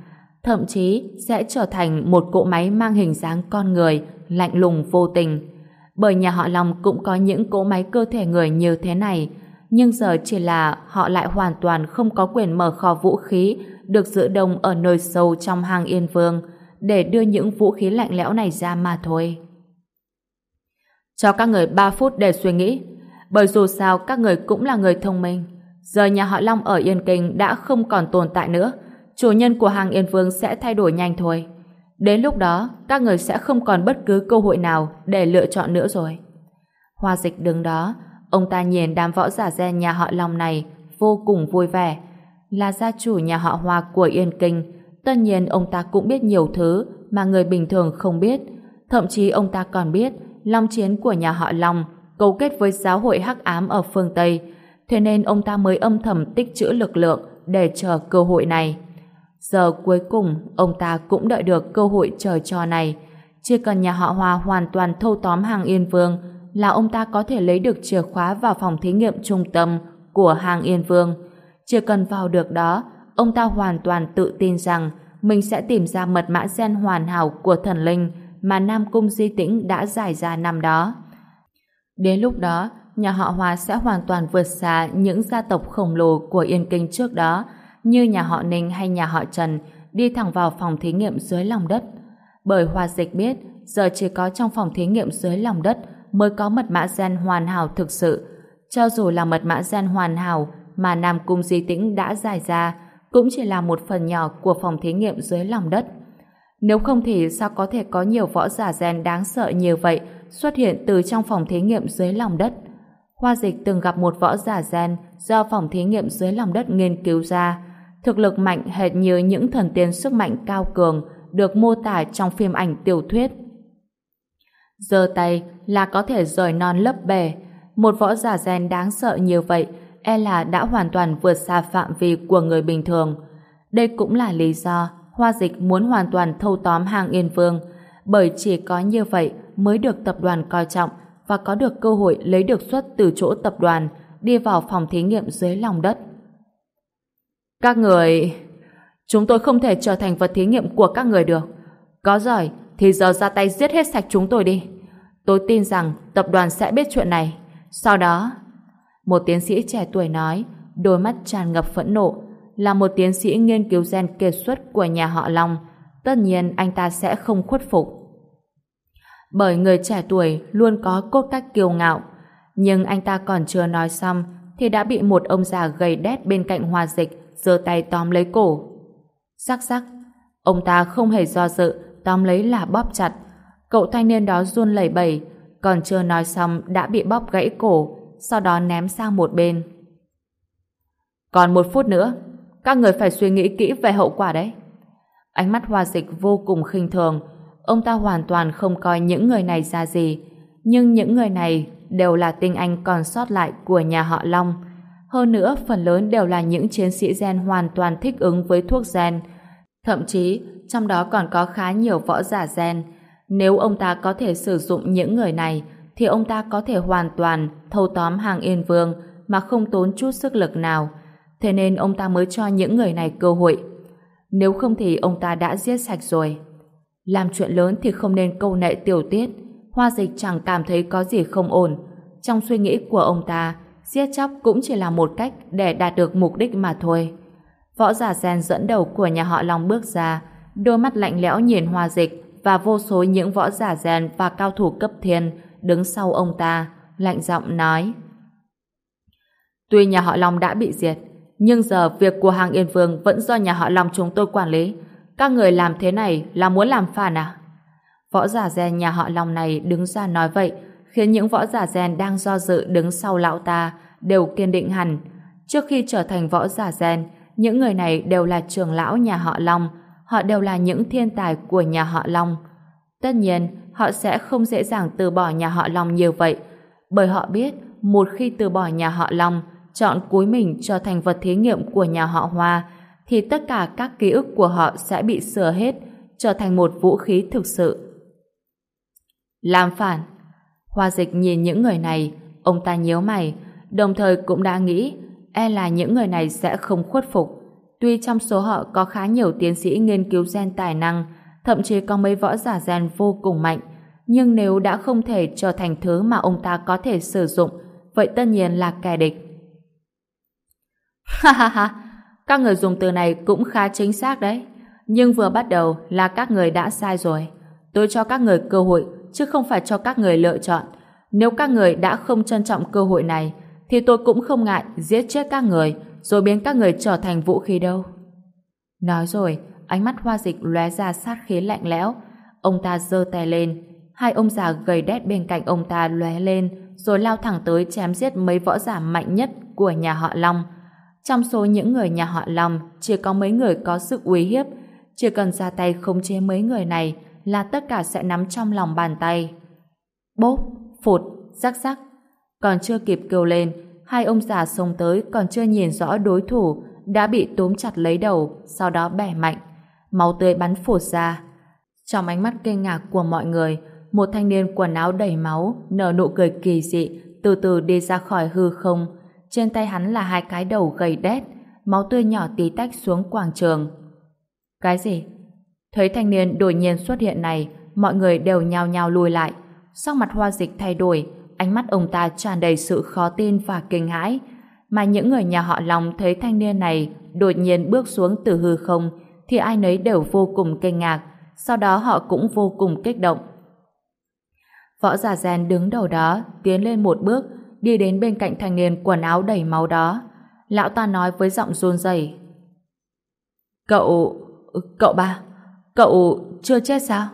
thậm chí sẽ trở thành một cỗ máy mang hình dáng con người lạnh lùng vô tình. Bởi nhà họ Long cũng có những cỗ máy cơ thể người như thế này, nhưng giờ chỉ là họ lại hoàn toàn không có quyền mở kho vũ khí được giữ đông ở nơi sâu trong hang Yên Vương để đưa những vũ khí lạnh lẽo này ra mà thôi. Cho các người 3 phút để suy nghĩ, bởi dù sao các người cũng là người thông minh. Giờ nhà họ Long ở Yên Kinh đã không còn tồn tại nữa, chủ nhân của hàng Yên Vương sẽ thay đổi nhanh thôi. Đến lúc đó, các người sẽ không còn bất cứ cơ hội nào để lựa chọn nữa rồi. Hoa dịch đứng đó, ông ta nhìn đám võ giả gen nhà họ Long này vô cùng vui vẻ. Là gia chủ nhà họ Hoa của Yên Kinh, tất nhiên ông ta cũng biết nhiều thứ mà người bình thường không biết. Thậm chí ông ta còn biết Long chiến của nhà họ Long cấu kết với giáo hội hắc ám ở phương Tây, thế nên ông ta mới âm thầm tích trữ lực lượng để chờ cơ hội này. Giờ cuối cùng, ông ta cũng đợi được cơ hội trời cho này. Chỉ cần nhà họ Hoa hoàn toàn thâu tóm hàng Yên Vương là ông ta có thể lấy được chìa khóa vào phòng thí nghiệm trung tâm của hàng Yên Vương. Chỉ cần vào được đó, ông ta hoàn toàn tự tin rằng mình sẽ tìm ra mật mã gen hoàn hảo của thần linh mà Nam Cung Di Tĩnh đã giải ra năm đó. Đến lúc đó, nhà họ Hoa sẽ hoàn toàn vượt xa những gia tộc khổng lồ của Yên Kinh trước đó, như nhà họ Ninh hay nhà họ Trần đi thẳng vào phòng thí nghiệm dưới lòng đất. Bởi Hoa Dịch biết giờ chỉ có trong phòng thí nghiệm dưới lòng đất mới có mật mã gen hoàn hảo thực sự. Cho dù là mật mã gen hoàn hảo mà Nam Cung Di Tĩnh đã giải ra, cũng chỉ là một phần nhỏ của phòng thí nghiệm dưới lòng đất. Nếu không thì sao có thể có nhiều võ giả gen đáng sợ như vậy xuất hiện từ trong phòng thí nghiệm dưới lòng đất? Hoa dịch từng gặp một võ giả gen do phòng thí nghiệm dưới lòng đất nghiên cứu ra. Thực lực mạnh hệt như những thần tiên sức mạnh cao cường được mô tả trong phim ảnh tiểu thuyết. Giơ tay là có thể rời non lấp bể. Một võ giả gen đáng sợ như vậy e là đã hoàn toàn vượt xa phạm vi của người bình thường. Đây cũng là lý do Hoa Dịch muốn hoàn toàn thâu tóm hàng Yên Vương, bởi chỉ có như vậy mới được tập đoàn coi trọng và có được cơ hội lấy được suất từ chỗ tập đoàn đi vào phòng thí nghiệm dưới lòng đất. Các người... Chúng tôi không thể trở thành vật thí nghiệm của các người được. Có giỏi thì giờ ra tay giết hết sạch chúng tôi đi. Tôi tin rằng tập đoàn sẽ biết chuyện này. Sau đó... Một tiến sĩ trẻ tuổi nói, đôi mắt tràn ngập phẫn nộ, là một tiến sĩ nghiên cứu gen kiệt xuất của nhà họ Long. Tất nhiên anh ta sẽ không khuất phục. Bởi người trẻ tuổi luôn có cốt cách kiêu ngạo, nhưng anh ta còn chưa nói xong thì đã bị một ông già gầy đét bên cạnh hoa dịch giơ tay tóm lấy cổ. Sắc sắc, ông ta không hề do dự tóm lấy là bóp chặt. Cậu thanh niên đó run lẩy bẩy, còn chưa nói xong đã bị bóp gãy cổ, sau đó ném sang một bên. Còn một phút nữa, các người phải suy nghĩ kỹ về hậu quả đấy. Ánh mắt hoa dịch vô cùng khinh thường, ông ta hoàn toàn không coi những người này ra gì, nhưng những người này đều là tinh anh còn sót lại của nhà họ Long. Hơn nữa, phần lớn đều là những chiến sĩ gen hoàn toàn thích ứng với thuốc gen. Thậm chí, trong đó còn có khá nhiều võ giả gen. Nếu ông ta có thể sử dụng những người này, thì ông ta có thể hoàn toàn thâu tóm hàng Yên Vương mà không tốn chút sức lực nào. Thế nên ông ta mới cho những người này cơ hội. Nếu không thì ông ta đã giết sạch rồi. Làm chuyện lớn thì không nên câu nệ tiểu tiết. Hoa dịch chẳng cảm thấy có gì không ổn. Trong suy nghĩ của ông ta, giết chóc cũng chỉ là một cách để đạt được mục đích mà thôi. Võ giả gen dẫn đầu của nhà họ Long bước ra, đôi mắt lạnh lẽo nhìn hoa dịch và vô số những võ giả gen và cao thủ cấp thiên đứng sau ông ta, lạnh giọng nói. Tuy nhà họ Long đã bị diệt, nhưng giờ việc của hàng Yên Vương vẫn do nhà họ Long chúng tôi quản lý. Các người làm thế này là muốn làm phản à? Võ giả gen nhà họ Long này đứng ra nói vậy, khiến những võ giả gen đang do dự đứng sau lão ta đều kiên định hẳn. Trước khi trở thành võ giả gen, những người này đều là trưởng lão nhà họ Long, họ đều là những thiên tài của nhà họ Long. Tất nhiên, họ sẽ không dễ dàng từ bỏ nhà họ Long như vậy, bởi họ biết một khi từ bỏ nhà họ Long, chọn cuối mình cho thành vật thí nghiệm của nhà họ Hoa, thì tất cả các ký ức của họ sẽ bị sửa hết, trở thành một vũ khí thực sự. Làm phản Hoa dịch nhìn những người này, ông ta nhíu mày, đồng thời cũng đã nghĩ e là những người này sẽ không khuất phục. Tuy trong số họ có khá nhiều tiến sĩ nghiên cứu gen tài năng, thậm chí có mấy võ giả rèn vô cùng mạnh, nhưng nếu đã không thể trở thành thứ mà ông ta có thể sử dụng, vậy tất nhiên là kẻ địch. Ha ha ha, các người dùng từ này cũng khá chính xác đấy. Nhưng vừa bắt đầu là các người đã sai rồi. Tôi cho các người cơ hội, chứ không phải cho các người lựa chọn. Nếu các người đã không trân trọng cơ hội này, thì tôi cũng không ngại giết chết các người, rồi biến các người trở thành vũ khí đâu. Nói rồi, ánh mắt hoa dịch lóe ra sát khí lạnh lẽo. Ông ta giơ tay lên, hai ông già gầy đét bên cạnh ông ta lóe lên, rồi lao thẳng tới chém giết mấy võ giả mạnh nhất của nhà họ Long. Trong số những người nhà họ Long, chỉ có mấy người có sức uy hiếp, chỉ cần ra tay khống chế mấy người này là tất cả sẽ nắm trong lòng bàn tay. Bốp, phụt, rắc rắc. Còn chưa kịp kêu lên, hai ông già xông tới còn chưa nhìn rõ đối thủ đã bị túm chặt lấy đầu, sau đó bẻ mạnh. Máu tươi bắn phụt ra. Trong ánh mắt kinh ngạc của mọi người, một thanh niên quần áo đầy máu, nở nụ cười kỳ dị, từ từ đi ra khỏi hư không. Trên tay hắn là hai cái đầu gầy đét, máu tươi nhỏ tí tách xuống quảng trường. Cái gì? Thấy thanh niên đột nhiên xuất hiện này, mọi người đều nhao nhao lùi lại. Sắc mặt hoa dịch thay đổi, ánh mắt ông ta tràn đầy sự khó tin và kinh hãi. Mà những người nhà họ lòng thấy thanh niên này đột nhiên bước xuống từ hư không, thì ai nấy đều vô cùng kinh ngạc, sau đó họ cũng vô cùng kích động. Võ giả rèn đứng đầu đó, tiến lên một bước, đi đến bên cạnh thanh niên quần áo đầy máu đó. Lão ta nói với giọng run rẩy Cậu... cậu ba... cậu chưa chết sao?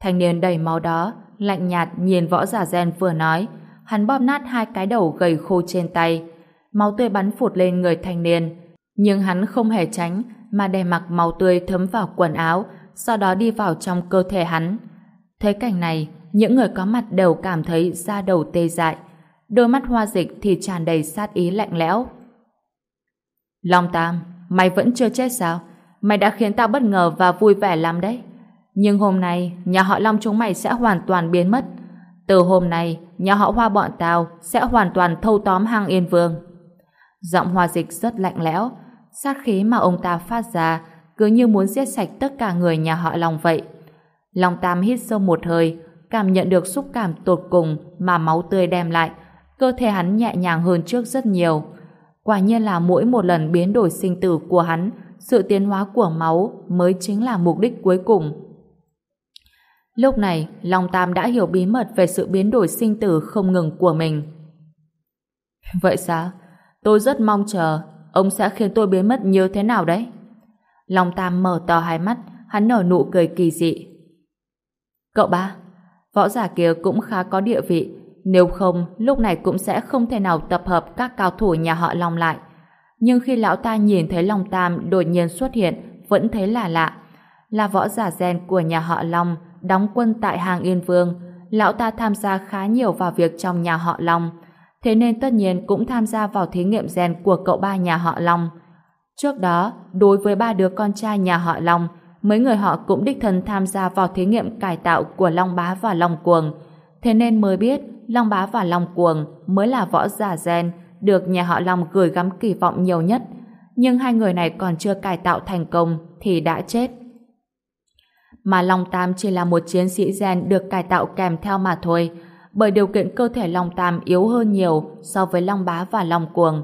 Thanh niên đầy máu đó, lạnh nhạt nhìn võ giả rèn vừa nói, hắn bóp nát hai cái đầu gầy khô trên tay. Máu tươi bắn phụt lên người thanh niên. Nhưng hắn không hề tránh, mà để mặc màu tươi thấm vào quần áo, sau đó đi vào trong cơ thể hắn. Thấy cảnh này, những người có mặt đều cảm thấy da đầu tê dại. Đôi mắt hoa dịch thì tràn đầy sát ý lạnh lẽo. Long Tam, mày vẫn chưa chết sao? Mày đã khiến tao bất ngờ và vui vẻ lắm đấy. Nhưng hôm nay, nhà họ Long chúng mày sẽ hoàn toàn biến mất. Từ hôm nay, nhà họ Hoa bọn tao sẽ hoàn toàn thâu tóm hang Yên Vương. Giọng hoa dịch rất lạnh lẽo, sát khí mà ông ta phát ra cứ như muốn giết sạch tất cả người nhà họ Long vậy. Long Tam hít sâu một hơi, cảm nhận được xúc cảm tột cùng mà máu tươi đem lại, cơ thể hắn nhẹ nhàng hơn trước rất nhiều. Quả nhiên là mỗi một lần biến đổi sinh tử của hắn, sự tiến hóa của máu mới chính là mục đích cuối cùng. Lúc này, Long Tam đã hiểu bí mật về sự biến đổi sinh tử không ngừng của mình. Vậy sao? Tôi rất mong chờ ông sẽ khiến tôi biến mất như thế nào đấy? Long Tam mở to hai mắt, hắn nở nụ cười kỳ dị. Cậu ba, võ giả kia cũng khá có địa vị, nếu không, lúc này cũng sẽ không thể nào tập hợp các cao thủ nhà họ Long lại. Nhưng khi lão ta nhìn thấy Long Tam đột nhiên xuất hiện, vẫn thấy là lạ. Là võ giả gen của nhà họ Long, đóng quân tại hàng Yên Vương. Lão ta tham gia khá nhiều vào việc trong nhà họ Long. Thế nên tất nhiên cũng tham gia vào thí nghiệm gen của cậu ba nhà họ Long. Trước đó, đối với ba đứa con trai nhà họ Long, mấy người họ cũng đích thân tham gia vào thí nghiệm cải tạo của Long Bá và Long Cuồng. Thế nên mới biết Long Bá và Long Cuồng mới là võ giả gen được nhà họ Long gửi gắm kỳ vọng nhiều nhất. Nhưng hai người này còn chưa cải tạo thành công thì đã chết. Mà Long Tam chỉ là một chiến sĩ gen được cải tạo kèm theo mà thôi, bởi điều kiện cơ thể Long Tam yếu hơn nhiều so với Long Bá và Long Cuồng.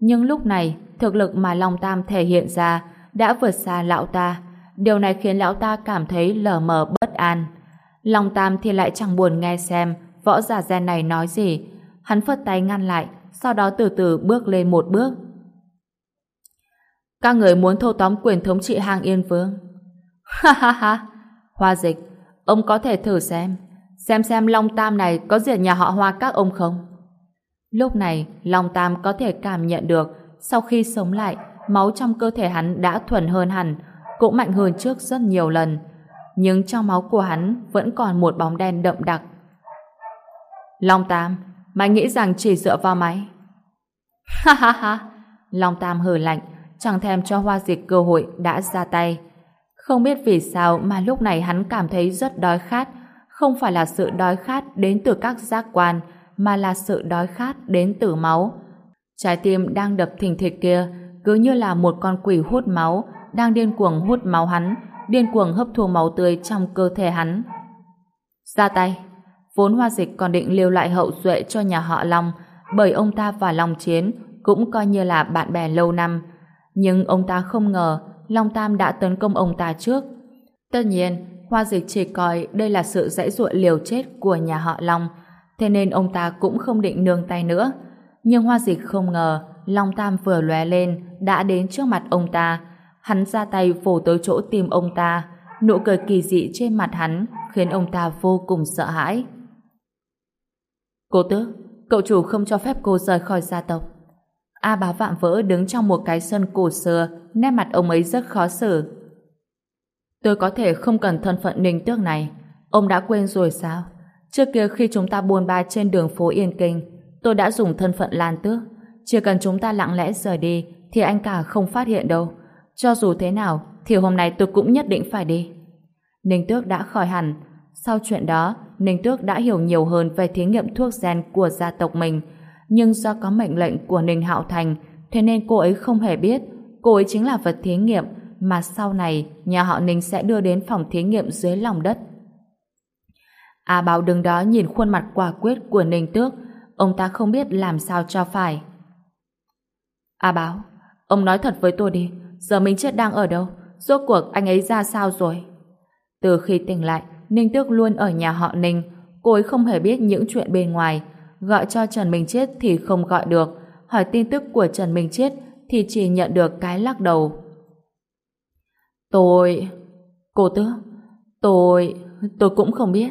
Nhưng lúc này, thực lực mà Long Tam thể hiện ra đã vượt xa lão ta. Điều này khiến lão ta cảm thấy lờ mờ bất an. Long Tam thì lại chẳng buồn nghe xem võ giả gen này nói gì. Hắn phất tay ngăn lại, sau đó từ từ bước lên một bước. Các người muốn thâu tóm quyền thống trị hang Yên Vương. Ha ha ha! Hoa dịch, ông có thể thử xem. Xem xem Long Tam này có diệt nhà họ Hoa các ông không? Lúc này, Long Tam có thể cảm nhận được sau khi sống lại, máu trong cơ thể hắn đã thuần hơn hẳn, cũng mạnh hơn trước rất nhiều lần. Nhưng trong máu của hắn vẫn còn một bóng đen đậm đặc. Long Tam, mày nghĩ rằng chỉ dựa vào mày? Ha ha ha! Long Tam hừ lạnh, chẳng thèm cho hoa dịch cơ hội đã ra tay. Không biết vì sao mà lúc này hắn cảm thấy rất đói khát, không phải là sự đói khát đến từ các giác quan, mà là sự đói khát đến từ máu. Trái tim đang đập thình thịch kia cứ như là một con quỷ hút máu đang điên cuồng hút máu hắn, điên cuồng hấp thu máu tươi trong cơ thể hắn. Ra tay! Vốn hoa dịch còn định lưu lại hậu duệ cho nhà họ Long bởi ông ta và Long Chiến cũng coi như là bạn bè lâu năm. Nhưng ông ta không ngờ Long Tam đã tấn công ông ta trước. Tất nhiên, Hoa Dịch chỉ coi đây là sự dãy ruộng liều chết của nhà họ Long, thế nên ông ta cũng không định nương tay nữa. Nhưng Hoa Dịch không ngờ Long Tam vừa lóe lên đã đến trước mặt ông ta. Hắn ra tay vồ tới chỗ tìm ông ta. Nụ cười kỳ dị trên mặt hắn khiến ông ta vô cùng sợ hãi. Cô tước, cậu chủ không cho phép cô rời khỏi gia tộc. A bá vạm vỡ đứng trong một cái sân cổ xưa, nét mặt ông ấy rất khó xử. Tôi có thể không cần thân phận ninh tước này. Ông đã quên rồi sao? Trước kia khi chúng ta buôn ba trên đường phố Yên Kinh, tôi đã dùng thân phận Lan Tước. Chỉ cần chúng ta lặng lẽ rời đi, thì anh cả không phát hiện đâu. Cho dù thế nào, thì hôm nay tôi cũng nhất định phải đi. Ninh Tước đã khỏi hẳn. Sau chuyện đó, Ninh Tước đã hiểu nhiều hơn về thí nghiệm thuốc gen của gia tộc mình. Nhưng do có mệnh lệnh của Ninh Hạo Thành, thế nên cô ấy không hề biết cô ấy chính là vật thí nghiệm mà sau này nhà họ Ninh sẽ đưa đến phòng thí nghiệm dưới lòng đất. A à Báo đứng đó nhìn khuôn mặt quả quyết của Ninh Tước, ông ta không biết làm sao cho phải. A à Báo, ông nói thật với tôi đi, giờ Minh Chết đang ở đâu? Rốt cuộc anh ấy ra sao rồi? Từ khi tỉnh lại, Ninh Tước luôn ở nhà họ Ninh, cô ấy không hề biết những chuyện bên ngoài. Gọi cho Trần Minh Chết thì không gọi được, hỏi tin tức của Trần Minh Chết thì chỉ nhận được cái lắc đầu. Tôi... Cô tước, tôi... tôi cũng không biết.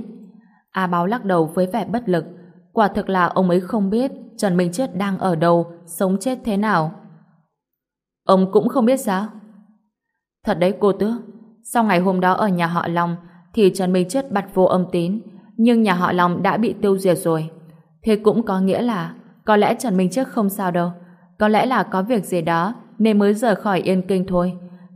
A báo lắc đầu với vẻ bất lực. Quả thực là ông ấy không biết Trần Minh Chết đang ở đâu, sống chết thế nào. Ông cũng không biết sao? Thật đấy cô tước. Sau ngày hôm đó ở nhà họ Long thì Trần Minh Chết bật vô âm tín nhưng nhà họ Long đã bị tiêu diệt rồi. Thế cũng có nghĩa là có lẽ Trần Minh Chết không sao đâu. Có lẽ là có việc gì đó nên mới rời khỏi Yên Kinh thôi.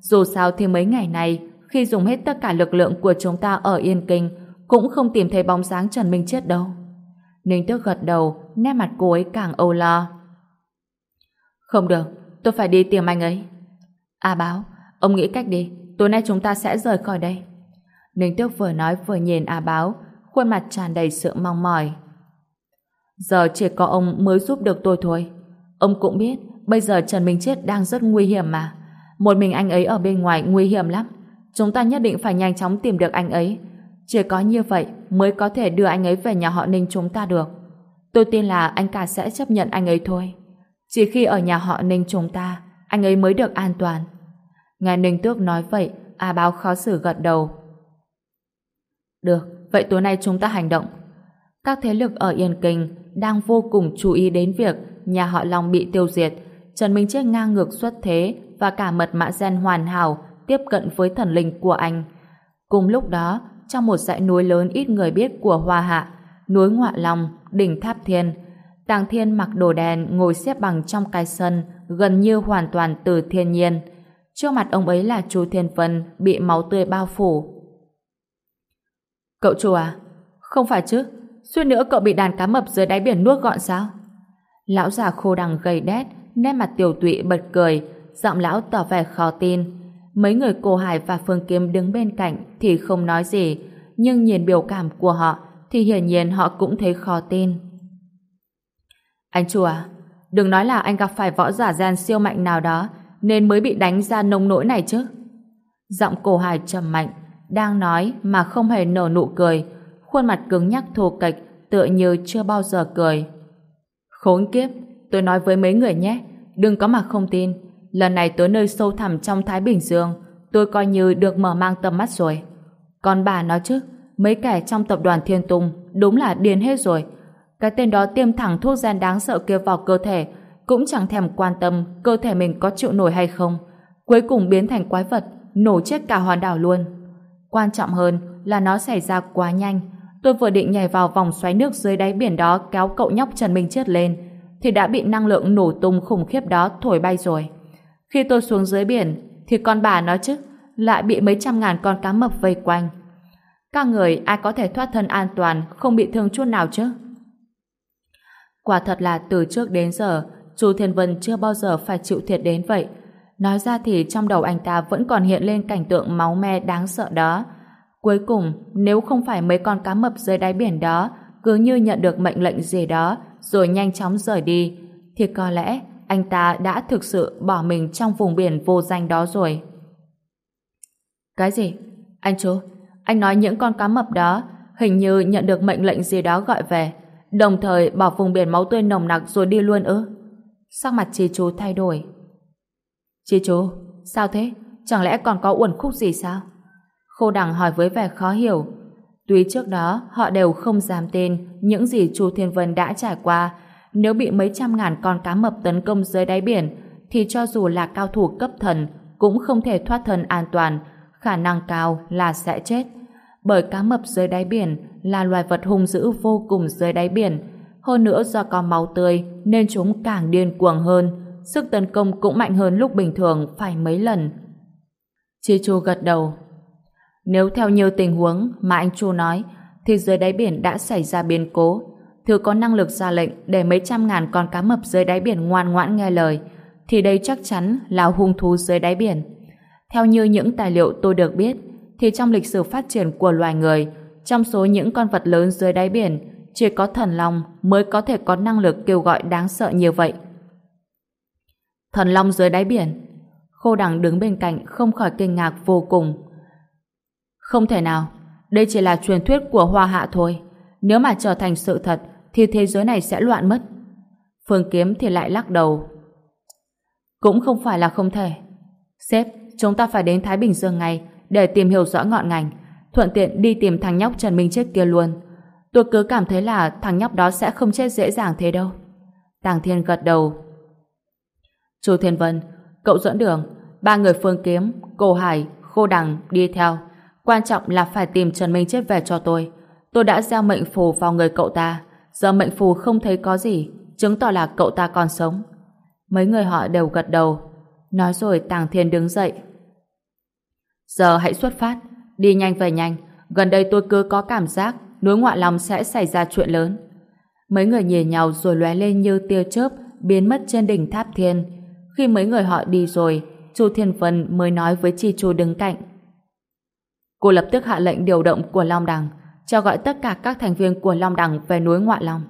Dù sao thì mấy ngày này khi dùng hết tất cả lực lượng của chúng ta ở Yên Kinh cũng không tìm thấy bóng dáng Trần Minh Chết đâu. Ninh Tước gật đầu, nét mặt cô ấy càng âu lo. Không được, tôi phải đi tìm anh ấy. À báo, ông nghĩ cách đi, tối nay chúng ta sẽ rời khỏi đây. Ninh Tước vừa nói vừa nhìn A Báo, khuôn mặt tràn đầy sự mong mỏi. Giờ chỉ có ông mới giúp được tôi thôi. Ông cũng biết, bây giờ Trần Minh Chết đang rất nguy hiểm mà. Một mình anh ấy ở bên ngoài nguy hiểm lắm. Chúng ta nhất định phải nhanh chóng tìm được anh ấy. Chỉ có như vậy mới có thể đưa anh ấy về nhà họ Ninh chúng ta được. Tôi tin là anh cả sẽ chấp nhận anh ấy thôi. Chỉ khi ở nhà họ Ninh chúng ta, anh ấy mới được an toàn. Nghe Ninh Tước nói vậy, A Báo khó xử gật đầu. Được, vậy tối nay chúng ta hành động. Các thế lực ở Yên Kinh đang vô cùng chú ý đến việc nhà họ Long bị tiêu diệt. Trần Minh Chết ngang ngược xuất thế và cả mật mã gen hoàn hảo tiếp cận với thần linh của anh. Cùng lúc đó, trong một dãy núi lớn ít người biết của Hoa Hạ, núi Ngoạ Long, đỉnh Tháp Thiên, Tàng Thiên mặc đồ đen ngồi xếp bằng trong cái sân gần như hoàn toàn từ thiên nhiên. Trước mặt ông ấy là chú Thiên Vân bị máu tươi bao phủ. Cậu chùa, à? Không phải chứ? Suýt nữa cậu bị đàn cá mập dưới đáy biển nuốt gọn sao? Lão già khô đằng gầy đét, nét mặt tiểu tụy bật cười, giọng lão tỏ vẻ khó tin. Mấy người cô Hải và Phương Kiếm đứng bên cạnh thì không nói gì, nhưng nhìn biểu cảm của họ thì hiển nhiên họ cũng thấy khó tin. Anh chùa, đừng nói là anh gặp phải võ giả gian siêu mạnh nào đó nên mới bị đánh ra nông nỗi này chứ. Giọng cổ Hải trầm mạnh, đang nói mà không hề nở nụ cười, khuôn mặt cứng nhắc thô kệch tựa như chưa bao giờ cười. Khốn kiếp, tôi nói với mấy người nhé, đừng có mà không tin. Lần này tới nơi sâu thẳm trong Thái Bình Dương, tôi coi như được mở mang tầm mắt rồi. Còn bà nói chứ, mấy kẻ trong tập đoàn Thiên Tùng đúng là điên hết rồi. Cái tên đó tiêm thẳng thuốc gian đáng sợ kia vào cơ thể, cũng chẳng thèm quan tâm cơ thể mình có chịu nổi hay không. Cuối cùng biến thành quái vật, nổ chết cả hòn đảo luôn. Quan trọng hơn là nó xảy ra quá nhanh. Tôi vừa định nhảy vào vòng xoáy nước dưới đáy biển đó kéo cậu nhóc Trần Minh Chết lên, thì đã bị năng lượng nổ tung khủng khiếp đó thổi bay rồi. Khi tôi xuống dưới biển, thì con bà nó chứ, lại bị mấy trăm ngàn con cá mập vây quanh. Các người ai có thể thoát thân an toàn, không bị thương chút nào chứ? Quả thật là từ trước đến giờ, chú Thiên Vân chưa bao giờ phải chịu thiệt đến vậy. Nói ra thì trong đầu anh ta vẫn còn hiện lên cảnh tượng máu me đáng sợ đó. Cuối cùng, nếu không phải mấy con cá mập dưới đáy biển đó cứ như nhận được mệnh lệnh gì đó rồi nhanh chóng rời đi, thì có lẽ anh ta đã thực sự bỏ mình trong vùng biển vô danh đó rồi. Cái gì? Anh chú, anh nói những con cá mập đó hình như nhận được mệnh lệnh gì đó gọi về, đồng thời bỏ vùng biển máu tươi nồng nặc rồi đi luôn ư? Sắc mặt chị chú thay đổi. Chị chú, sao thế? Chẳng lẽ còn có uẩn khúc gì sao? Khô đằng hỏi với vẻ khó hiểu. Tuy trước đó họ đều không dám tin những gì chú Thiên Vân đã trải qua, nếu bị mấy trăm ngàn con cá mập tấn công dưới đáy biển, thì cho dù là cao thủ cấp thần cũng không thể thoát thân an toàn, khả năng cao là sẽ chết. Bởi cá mập dưới đáy biển là loài vật hung dữ vô cùng dưới đáy biển, hơn nữa do có máu tươi nên chúng càng điên cuồng hơn, sức tấn công cũng mạnh hơn lúc bình thường phải mấy lần. Chi Chu gật đầu. Nếu theo nhiều tình huống mà anh Chu nói, thì dưới đáy biển đã xảy ra biến cố. Thứ có năng lực ra lệnh để mấy trăm ngàn con cá mập dưới đáy biển ngoan ngoãn nghe lời, thì đây chắc chắn là hung thú dưới đáy biển. Theo như những tài liệu tôi được biết, thì trong lịch sử phát triển của loài người, trong số những con vật lớn dưới đáy biển, chỉ có thần long mới có thể có năng lực kêu gọi đáng sợ như vậy. Thần long dưới đáy biển. Khô đằng đứng bên cạnh không khỏi kinh ngạc vô cùng. Không thể nào, đây chỉ là truyền thuyết của Hoa Hạ thôi. Nếu mà trở thành sự thật, thì thế giới này sẽ loạn mất. Phương Kiếm thì lại lắc đầu. Cũng không phải là không thể. Sếp, chúng ta phải đến Thái Bình Dương ngay để tìm hiểu rõ ngọn ngành, thuận tiện đi tìm thằng nhóc Trần Minh Chết kia luôn. Tôi cứ cảm thấy là thằng nhóc đó sẽ không chết dễ dàng thế đâu. Tàng Thiên gật đầu. Chu Thiên Vân, cậu dẫn đường, ba người Phương Kiếm, Cô Hải, Khô Đằng đi theo. Quan trọng là phải tìm Trần Minh Chết về cho tôi. Tôi đã gieo mệnh phù vào người cậu ta. Giờ mệnh phù không thấy có gì, chứng tỏ là cậu ta còn sống. Mấy người họ đều gật đầu. Nói rồi Tàng Thiên đứng dậy. Giờ hãy xuất phát, đi nhanh về nhanh. Gần đây tôi cứ có cảm giác núi ngoại lòng sẽ xảy ra chuyện lớn. Mấy người nhìn nhau rồi lóe lên như tia chớp, biến mất trên đỉnh tháp thiên. Khi mấy người họ đi rồi, Chu Thiên Vân mới nói với Chi Chu đứng cạnh. Cô lập tức hạ lệnh điều động của Long Đằng, cho gọi tất cả các thành viên của Long Đằng về núi Ngoại Long.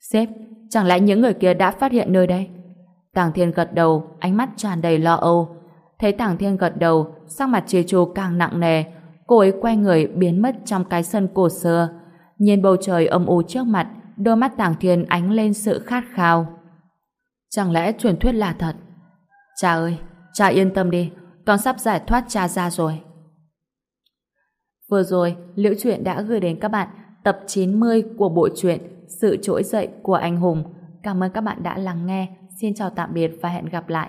Sếp, chẳng lẽ những người kia đã phát hiện nơi đây? Tàng Thiên gật đầu, ánh mắt tràn đầy lo âu. Thấy Tàng Thiên gật đầu, sắc mặt Chi Chu càng nặng nề, cô ấy quay người biến mất trong cái sân cổ xưa. Nhìn bầu trời âm u trước mặt, đôi mắt Tàng Thiên ánh lên sự khát khao. Chẳng lẽ truyền thuyết là thật? Cha ơi, cha yên tâm đi, con sắp giải thoát cha ra rồi. Vừa rồi, Liễu Chuyện đã gửi đến các bạn tập 90 của bộ truyện Sự trỗi dậy của anh hùng. Cảm ơn các bạn đã lắng nghe. Xin chào tạm biệt và hẹn gặp lại.